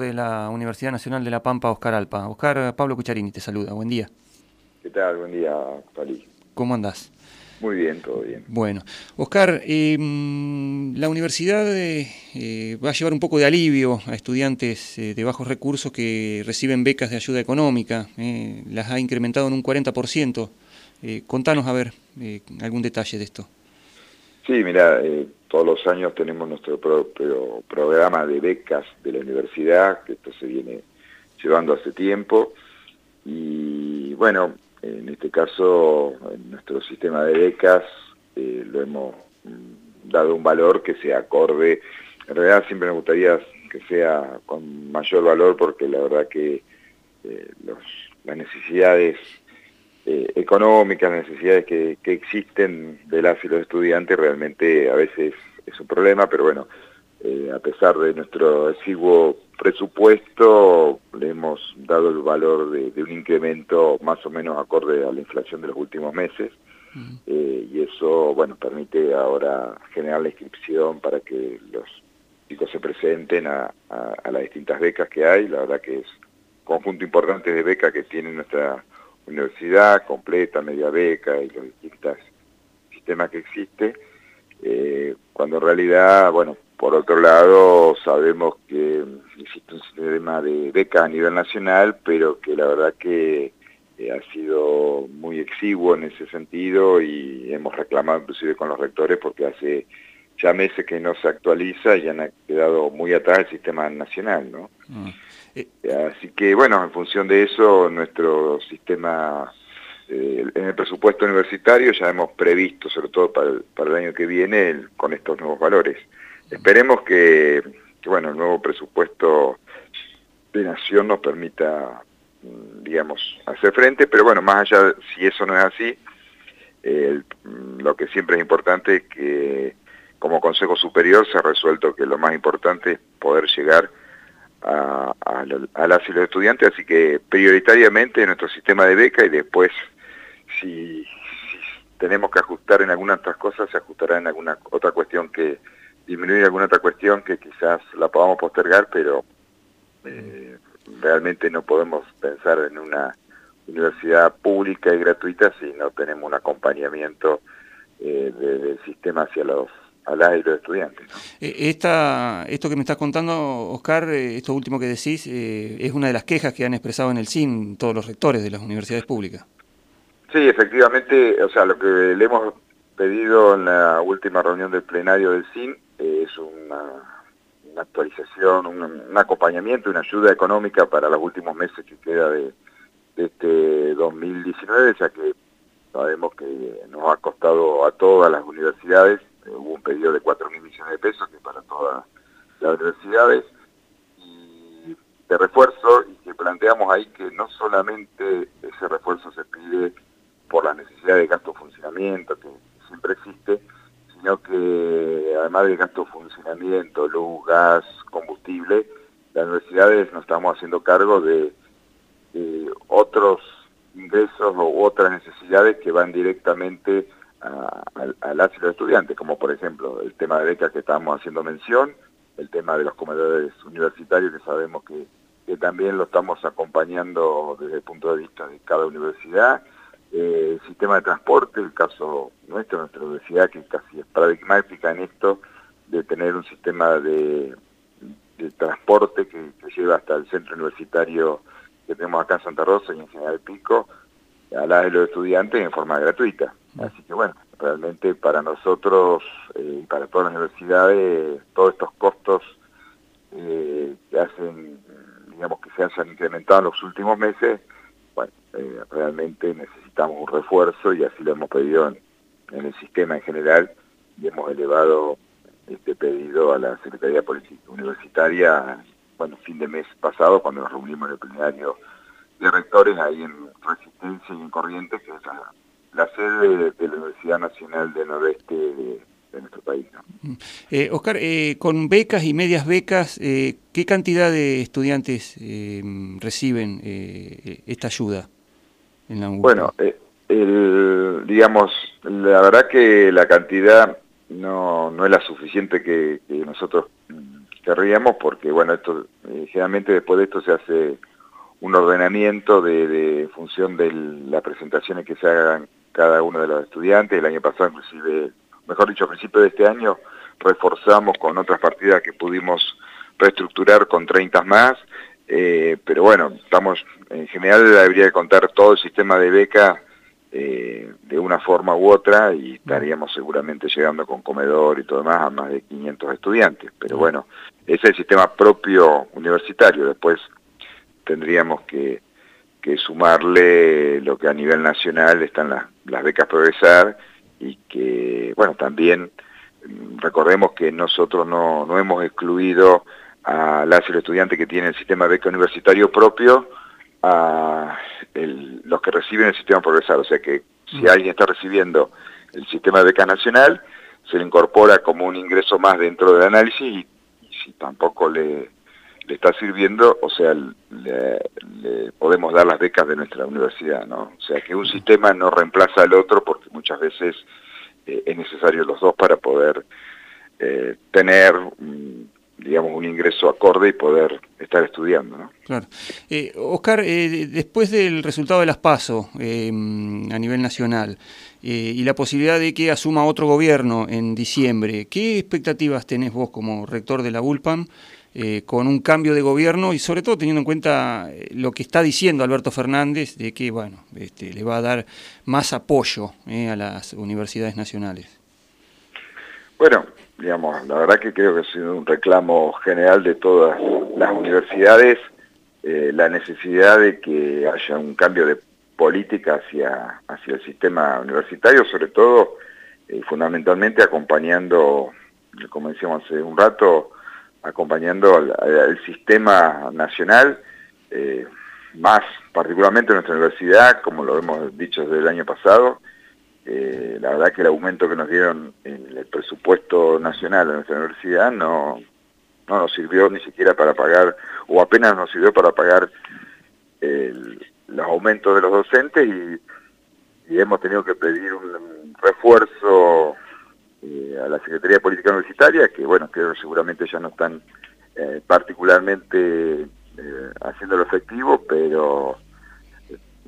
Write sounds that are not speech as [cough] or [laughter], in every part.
de la Universidad Nacional de La Pampa, Oscar Alpa. Oscar, Pablo Cucharini te saluda, buen día. ¿Qué tal? Buen día, Pali. ¿Cómo andás? Muy bien, todo bien. Bueno, Oscar, em, la universidad eh, eh, va a llevar un poco de alivio a estudiantes eh, de bajos recursos que reciben becas de ayuda económica, las ha incrementado en un 40%. contanos, a ver, algún detalle de esto. Sí, mira, eh, todos los años tenemos nuestro propio programa de becas de la universidad, que esto se viene llevando hace tiempo, y bueno, en este caso, en nuestro sistema de becas, eh, lo hemos mm, dado un valor que sea acorde, en realidad siempre me gustaría que sea con mayor valor, porque la verdad que eh, los, las necesidades eh, económicas, necesidades que, existen de las y los estudiantes, realmente a veces es un problema, pero bueno, eh, a pesar de nuestro exiguo presupuesto, le hemos dado el valor de, un incremento más o menos acorde a la inflación de los últimos meses, eh, y eso, bueno, permite ahora generar la inscripción para que los chicos se presenten a, a las distintas becas que hay, la verdad que es conjunto importante de becas que tiene nuestra universidad completa, media beca y los distintos sistemas que existe, eh, cuando en realidad, bueno, por otro lado sabemos que existe un sistema de beca a nivel nacional, pero que la verdad que eh, ha sido muy exiguo en ese sentido y hemos reclamado inclusive con los rectores porque hace ya meses que no se actualiza y han quedado muy atrás el sistema nacional, ¿no? Eh, así que, bueno, en función de eso, nuestro sistema, eh, en el presupuesto universitario ya hemos previsto, sobre todo para el, año que viene, con estos nuevos valores. Esperemos que, bueno, el nuevo presupuesto de Nación nos permita, mm, digamos, hacer frente, pero bueno, más allá, si eso no es así, mm, lo que siempre es importante es que como Consejo Superior se ha resuelto que lo más importante es poder llegar a, a, las y los estudiantes, así que prioritariamente nuestro sistema de beca y después si, tenemos que ajustar en algunas otras cosas, se ajustará en alguna otra cuestión que disminuir alguna otra cuestión que quizás la podamos postergar, pero eh, realmente no podemos pensar en una universidad pública y gratuita si no tenemos un acompañamiento eh, del sistema hacia los a las y los estudiantes. Eh, esta, esto que me estás contando, Oscar, eh, esto último que decís, eh, es una de las quejas que han expresado en el CIN todos los rectores de las universidades públicas. Sí, efectivamente, o sea, lo que le hemos pedido en la última reunión del plenario del CIN es una, actualización, un, acompañamiento, una ayuda económica para los últimos meses que queda de, de este 2019, ya que sabemos que nos ha costado a todas las universidades hubo un pedido de 4 mil millones de pesos, que para todas las universidades, y de refuerzo, y que planteamos ahí que no solamente ese refuerzo se pide por la necesidad de gasto de funcionamiento, que siempre existe, sino que además del gasto de funcionamiento, luz, gas, combustible, las universidades nos estamos haciendo cargo de, de otros ingresos u otras necesidades que van directamente a, las y los estudiantes, como por ejemplo el tema de becas que estábamos haciendo mención, el tema de los comedores universitarios que sabemos que, también lo estamos acompañando desde el punto de vista de cada universidad, eh, el sistema de transporte, el caso nuestro, nuestra universidad que casi es paradigmática en esto, de tener un sistema de, transporte que, lleva hasta el centro universitario que tenemos acá en Santa Rosa y en General Pico, a las de los estudiantes en forma gratuita. Así que bueno, realmente para nosotros eh, y para todas las universidades, todos estos costos eh, que hacen, digamos que se hayan incrementado en los últimos meses, bueno, eh, realmente necesitamos un refuerzo y así lo hemos pedido en, el sistema en general y hemos elevado este pedido a la Secretaría Universitaria, bueno, fin de mes pasado, cuando nos reunimos en el plenario de rectores ahí en Resistencia y en Corrientes, que es la, sede de, la Universidad Nacional del Noroeste de, nuestro país. Eh, Oscar, eh, con becas y medias becas, eh, ¿qué cantidad de estudiantes eh, reciben esta ayuda en la Bueno, el, digamos, la verdad que la cantidad no, no es la suficiente que, nosotros querríamos porque, bueno, esto eh, generalmente después de esto se hace un ordenamiento de, función de las presentaciones que se hagan cada uno de los estudiantes. El año pasado, inclusive, mejor dicho, a principios de este año, reforzamos con otras partidas que pudimos reestructurar con 30 más, eh, pero bueno, estamos, en general habría que contar todo el sistema de beca eh, de una forma u otra y estaríamos seguramente llegando con comedor y todo demás a más de 500 estudiantes. Pero bueno, ese es el sistema propio universitario. Después tendríamos que, sumarle lo que a nivel nacional están las, las becas Progresar y que, bueno, también mm, recordemos que nosotros no, no hemos excluido a las y los estudiantes que tienen el sistema de beca universitario propio a los que reciben el sistema progresar. O sea que si mm. alguien está recibiendo el sistema de beca nacional, se le incorpora como un ingreso más dentro del análisis y, si tampoco le, le, está sirviendo, o sea, le, podemos dar las becas de nuestra universidad, ¿no? O sea que un sistema no reemplaza al otro porque muchas veces eh, es necesario los dos para poder eh, tener digamos, un ingreso acorde y poder estar estudiando. ¿no? Claro. Eh, Oscar, eh, después del resultado de las PASO eh, a nivel nacional y la posibilidad de que asuma otro gobierno en diciembre, ¿qué expectativas tenés vos como rector de la ULPAM con un cambio de gobierno y sobre todo teniendo en cuenta lo que está diciendo Alberto Fernández de que bueno, este, le va a dar más apoyo a las universidades nacionales? Bueno, digamos, la verdad que creo que sido un reclamo general de todas las universidades, eh, la necesidad de que haya un cambio de política hacia, hacia el sistema universitario, sobre todo, eh, fundamentalmente acompañando, como decíamos hace un rato, acompañando al, sistema nacional, eh, más particularmente nuestra universidad, como lo hemos dicho desde el año pasado, eh, la verdad que el aumento que nos dieron en el presupuesto nacional de nuestra universidad no, no nos sirvió ni siquiera para pagar, o apenas nos sirvió para pagar los aumentos de los docentes y, hemos tenido que pedir un refuerzo eh, a la Secretaría de Política Universitaria, que bueno, que seguramente ya no están eh, particularmente haciendo lo efectivo, pero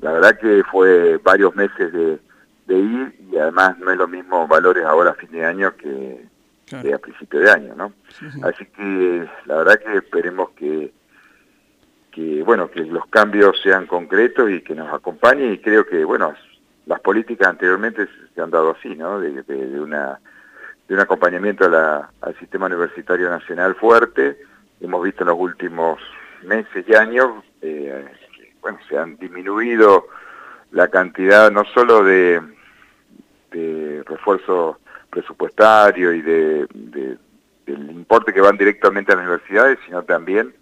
la verdad que fue varios meses de de ir y además no es lo mismo valores ahora a fin de año que, a principio de año, ¿no? Así que la verdad que esperemos que, que, bueno, que los cambios sean concretos y que nos acompañen y creo que, bueno, las políticas anteriormente se han dado así, ¿no? De, una de un acompañamiento al sistema universitario nacional fuerte. Hemos visto en los últimos meses y años, eh, bueno, se han disminuido la cantidad no solo de, de refuerzo presupuestario y de, del importe que van directamente a las universidades, sino también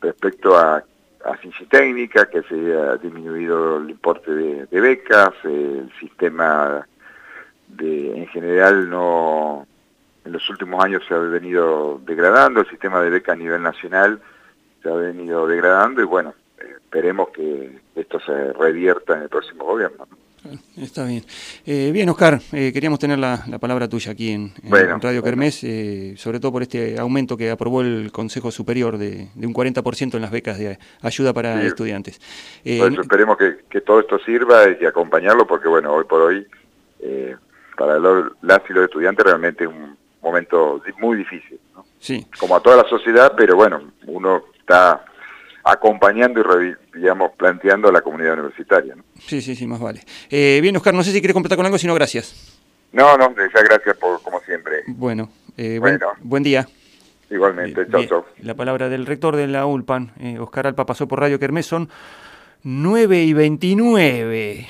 respecto a, a técnica, que se ha disminuido el importe de, becas, el sistema de, en general no, en los últimos años se ha venido degradando, el sistema de beca a nivel nacional se ha venido degradando y bueno, esperemos que esto se revierta en el próximo gobierno. [laughs] Está bien. Eh, bien, Oscar, eh, queríamos tener la, palabra tuya aquí en, Radio Kermés, eh, sobre todo por este aumento que aprobó el Consejo Superior de, un 40% en las becas de ayuda para estudiantes. esperemos que, todo esto sirva y acompañarlo, porque bueno, hoy por hoy, para las y los estudiantes realmente es un momento muy difícil. Sí. Como a toda la sociedad, pero bueno, uno está acompañando y, digamos, planteando a la comunidad universitaria. ¿no? Sí, sí, sí, más vale. Eh, bien, Oscar, no sé si quieres completar con algo, sino gracias. No, no, ya gracias por, como siempre. Bueno, eh, Buen, día. Igualmente, chao, chao. La palabra del rector de la ULPAN, eh, Oscar Alpa, pasó por Radio Kermés, son 9 y 29.